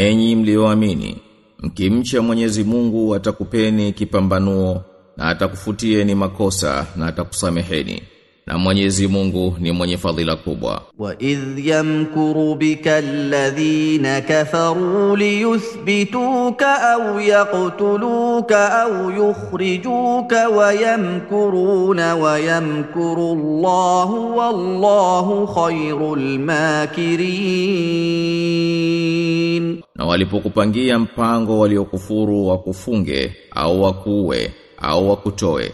Enyi mlioamini, mkimcha Mwenyezi Mungu atakupeni kipambanuo na atakufutieni makosa na atakusameheni. Na Mwenyezi Mungu ni mwenye fadhila kubwa. Wa idh yamkuru bika alladhina kafaru liyuthbituka au yaqtuluka au yukhrijuka wa yamkuruna wa yamkuru Allahu wallahu khairul makirin walipokupangia mpango waliokufuru wakufunge au wakuue au wakutoe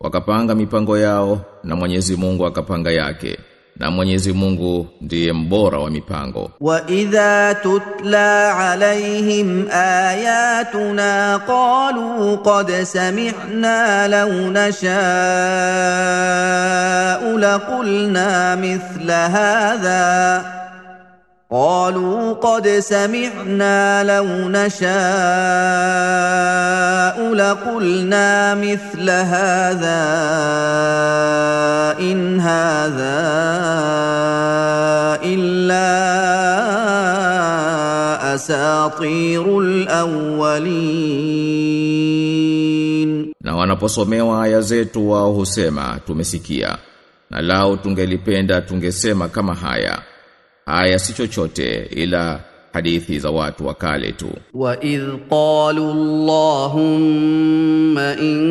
wakapanga mipango yao na Mwenyezi Mungu akapanga yake na Mwenyezi Mungu ndiye mbora wa mipango. Wa idha tutla alaihim ayatuna qalu qad sami'na law nasha'u la qulna mithla hadha قالوا قد سمعنا لو نشاء لقلنا مثل هذا ان هذا الا اساطير الاولين na wanaposomewa aya zetu wao husema tumesikia na lao tungelipenda tungesema kama haya haya si chochote ila hadithi za watu wa kale tu واذ قالوا اللهم ان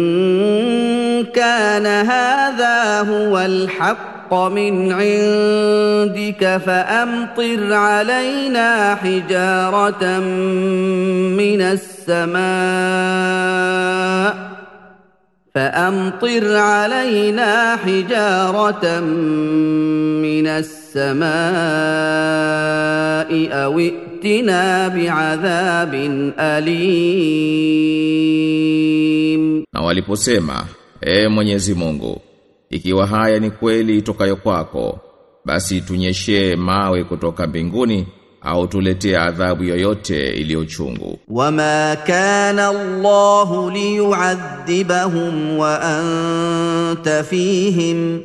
كان هذا هو الحق من عندك فامطر علينا حجاره من السماء فامطر علينا حجاره من السماء او ائتنا بعذاب اليم na waliposema e Mwenyezi Mungu ikiwa haya ni kweli itokayo kwako basi tunyeshee mawe kutoka mbinguni autuletea adhabu yoyote iliyochungu. Wama kana Allah liyuadhibahum wa anta fihim.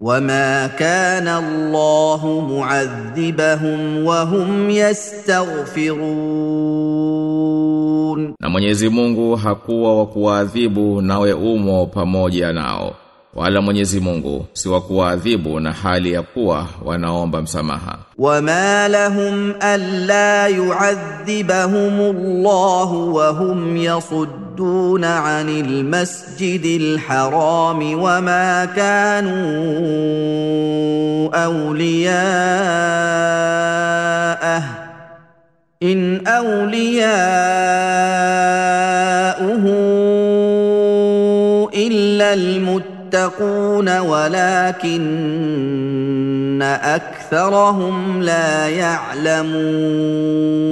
Wama kana Allah muadhibahum wa hum yastaghfirun, na Mwenyezi Mungu hakuwa wa kuadhibu nawe umo pamoja nao. Wala Mwenyezi Mungu si wa kuwaadhibu na hali ya kuwa wanaomba msamaha. وما لهم الا يعذبهم الله وهم يصدون عن المسجد الحرام وما كانوا اولياءه ان اولياؤه الا المتقون ولكن اكثرهم لا يعلمون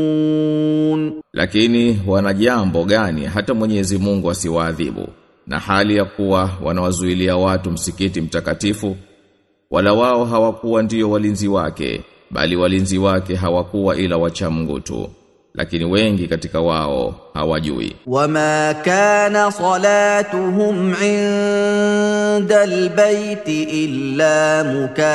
Lakini wana jambo gani hata Mwenyezi Mungu asiwaadhibu na hali ya kuwa wanawazuilia watu msikiti mtakatifu wala wao hawakuwa ndiyo walinzi wake bali walinzi wake hawakuwa ila wacha Mungu tu lakini wengi katika wao hawajui. Wama kana salatuhum inda albayti illa mukaan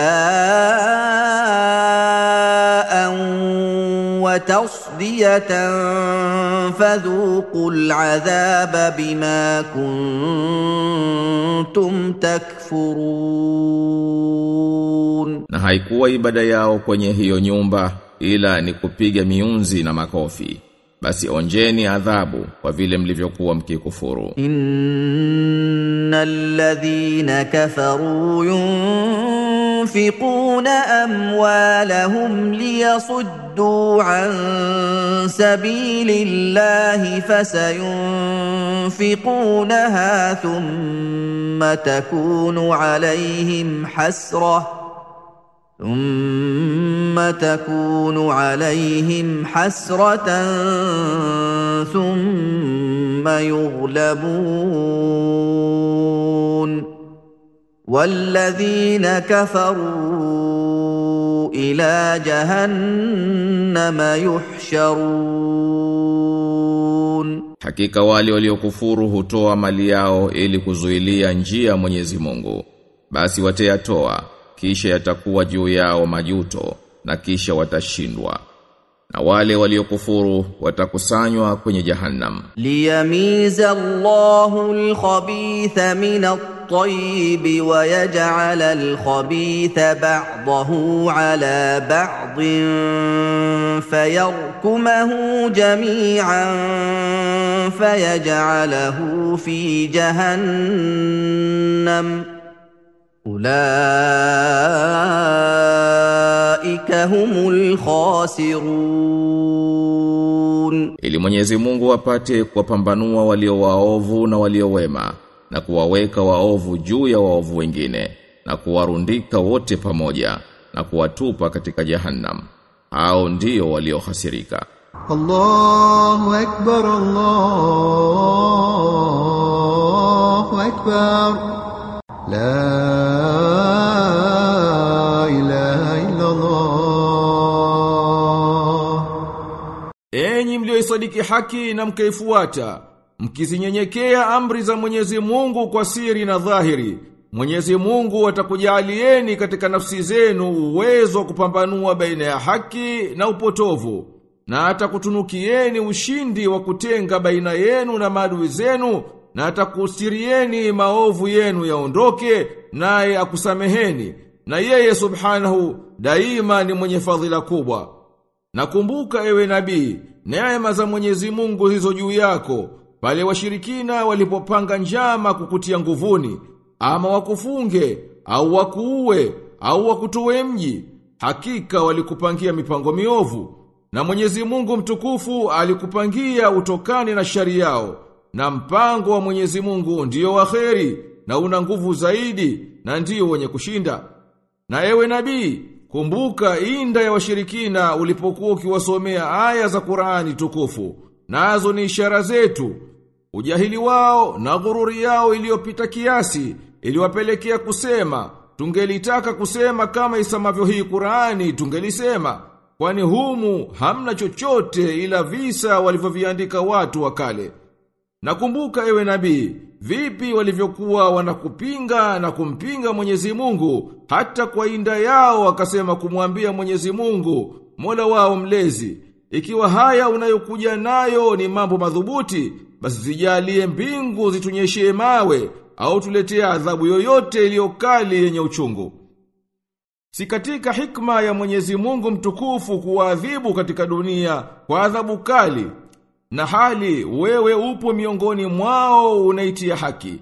wa tasdiyatan fadhuqu al'adhaba bima kuntum takfurun, na haikuwa ibada yao kwenye hiyo nyumba ila ni kupiga miunzi na makofi basi onjeni adhabu kwa vile mlivyokuwa mkikufuru ان الذين كفروا ينفقون اموالهم ليصدوا عن سبيل الله فسينفقونها ثم تكون عليهم حسره ثم تكون عليهم حسرة ثم يغلبون والذين كفروا إلى جهنم يحشرون Hakika wale waliokufuru hutoa mali yao ili kuzuilia njia ya Mwenyezi Mungu. Basi watayatoa kisha yatakuwa juu yao majuto na kisha watashindwa. Na wale waliokufuru watakusanywa kwenye Jahannam. ليميز الله الخبيث من الطيب ويجعل الخبيث بعضه على بعض فيركمه جميعا فيجعله في جهنم Ulaika humul khasirun, ili Mwenyezi Mungu apate kuwapambanua walio waovu na walio wema na kuwaweka waovu juu ya waovu wengine na kuwarundika wote pamoja na kuwatupa katika jahannam. Hao ndio waliohasirika. Allahu akbar, Allahu akbar la mlioisadiki haki na mkaifuata, mkizinyenyekea amri za Mwenyezi Mungu kwa siri na dhahiri, Mwenyezi Mungu atakujalieni katika nafsi zenu uwezo wa kupambanua baina ya haki na upotovu, na atakutunukieni ushindi wa kutenga baina yenu na maadui zenu, na atakustirieni maovu yenu yaondoke, naye akusameheni, na yeye subhanahu daima ni mwenye fadhila kubwa. Nakumbuka ewe nabii, neema za Mwenyezi Mungu hizo juu yako, pale washirikina walipopanga njama kukutia nguvuni, ama wakufunge, au wakuue, au wakutoe mji, hakika walikupangia mipango miovu. Na Mwenyezi Mungu mtukufu alikupangia utokane na shari yao, na mpango wa Mwenyezi Mungu ndiyo waheri, na una nguvu zaidi, na ndiyo wenye kushinda. Na ewe nabii, kumbuka inda ya washirikina ulipokuwa ukiwasomea aya za Qur'ani tukufu. Nazo ni ishara zetu. Ujahili wao na ghururi yao iliyopita kiasi iliwapelekea kusema, tungelitaka kusema kama isamavyo hii Qur'ani tungelisema, kwani humu hamna chochote ila visa walivyoviandika watu wa kale. Nakumbuka ewe nabii, vipi walivyokuwa wanakupinga na kumpinga Mwenyezi Mungu, hata kwa inda yao wakasema kumwambia Mwenyezi Mungu, Mola wao mlezi, ikiwa haya unayokuja nayo ni mambo madhubuti, basi zijalie mbingu zitunyeshie mawe au tuletee adhabu yoyote iliyokali yenye uchungu. Si katika hikma ya Mwenyezi Mungu mtukufu kuwaadhibu katika dunia kwa adhabu kali na hali wewe upo miongoni mwao unaitia haki.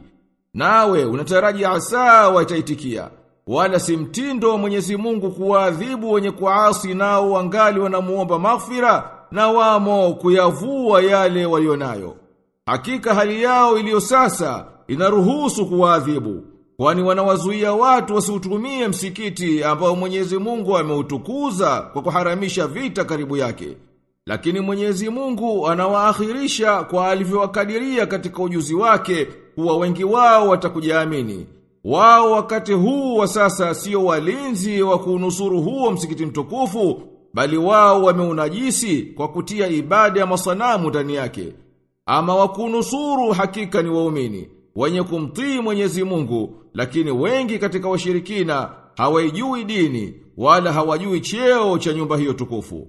Nawe unataraji asa wataitikia. Wala si mtindo wa Mwenyezi Mungu kuwaadhibu wenye kuasi nao wangali wanamuomba maghfira na wamo kuyavua yale walionayo. Hakika hali yao iliyo sasa inaruhusu kuwaadhibu. Kwani wanawazuia watu wasiutumie msikiti ambao Mwenyezi Mungu ameutukuza kwa kuharamisha vita karibu yake. Lakini Mwenyezi Mungu anawaakhirisha kwa alivyowakadiria katika ujuzi wake kuwa wengi wao watakujaamini. Wao wakati huu wa sasa sio walinzi wa kunusuru huo msikiti mtukufu, bali wao wameunajisi kwa kutia ibada ya masanamu ndani yake. Ama wakunusuru hakika ni waumini, wenye kumtii Mwenyezi Mungu, lakini wengi katika washirikina hawaijui dini wala hawajui cheo cha nyumba hiyo tukufu.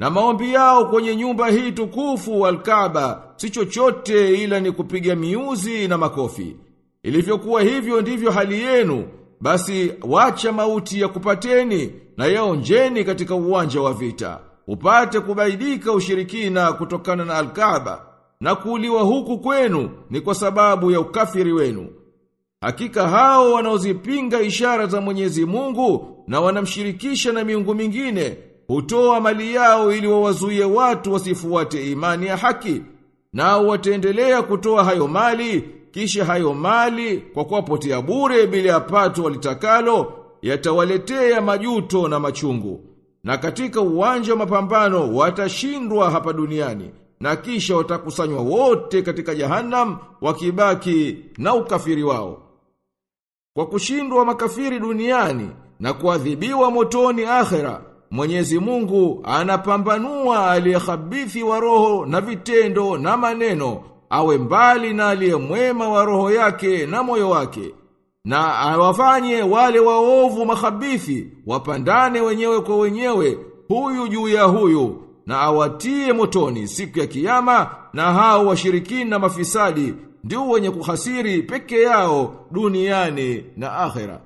Na maombi yao kwenye nyumba hii tukufu Al-Kaaba si chochote ila ni kupiga miuzi na makofi. Ilivyokuwa hivyo ndivyo hali yenu, basi wacha mauti ya kupateni na yaonjeni katika uwanja wa vita. Upate kubaidika ushirikina kutokana na Al-Kaaba na kuuliwa huku kwenu ni kwa sababu ya ukafiri wenu. Hakika hao wanaozipinga ishara za Mwenyezi Mungu na wanamshirikisha na miungu mingine hutoa mali yao ili wawazuie watu wasifuate imani ya haki. Nao wataendelea kutoa hayo mali, kisha hayo mali kwa kuwapotea bure bila pato walitakalo, yatawaletea majuto na machungu. Na katika uwanja wa mapambano watashindwa hapa duniani na kisha watakusanywa wote katika jahannam wakibaki na ukafiri wao. Kwa kushindwa makafiri duniani na kuadhibiwa motoni akhera, Mwenyezi Mungu anapambanua aliyehabithi wa roho na vitendo na maneno, awe mbali na aliye mwema wa roho yake na moyo wake. Na awafanye wale waovu makhabithi wapandane wenyewe kwa wenyewe, huyu juu ya huyu, na awatie motoni siku ya kiyama, na hao washirikina mafisadi ndio wenye kuhasiri peke yao duniani na akhera.